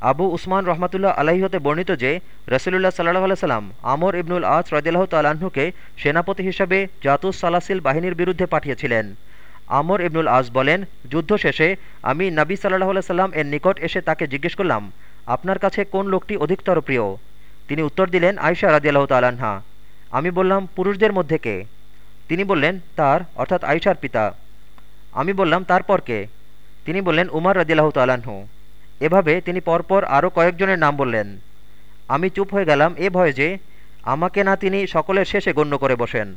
আবু উসমান রহমতুল্লাহ আলাহি হতে বর্ণিত যে, রসুলুল্লাহ সাল্লাহ সাল্লাম আমর ইবনুল আস রদিল্লাহ তাল্লাহ্নকে সেনাপতি হিসাবে জাতুস সালাসিল বাহিনীর বিরুদ্ধে পাঠিয়েছিলেন। আমর ইবনুল আজ বলেন, যুদ্ধ শেষে আমি নবী সাল্লাহ সাল্লাম এর নিকট এসে তাকে জিজ্ঞেস করলাম, আপনার কাছে কোন লোকটি অধিকতর প্রিয়? তিনি উত্তর দিলেন আয়সা রাজিয়াল্লাহ তাল্লাহা আমি বললাম, পুরুষদের মধ্যে কে? তিনি বললেন, তার, অর্থাৎ আয়সার পিতা। আমি বললাম, তারপর কে? তিনি বললেন, উমার রাজিয়াল্লাহ তাল্লাহ্ন এভাবে তিনি পরপর আরও কয়েকজনের নাম বললেন। আমি চুপ হয়ে গেলাম এ ভয়ে যে, আমাকে না তিনি সকলের শেষে গণ্য করে বসেন।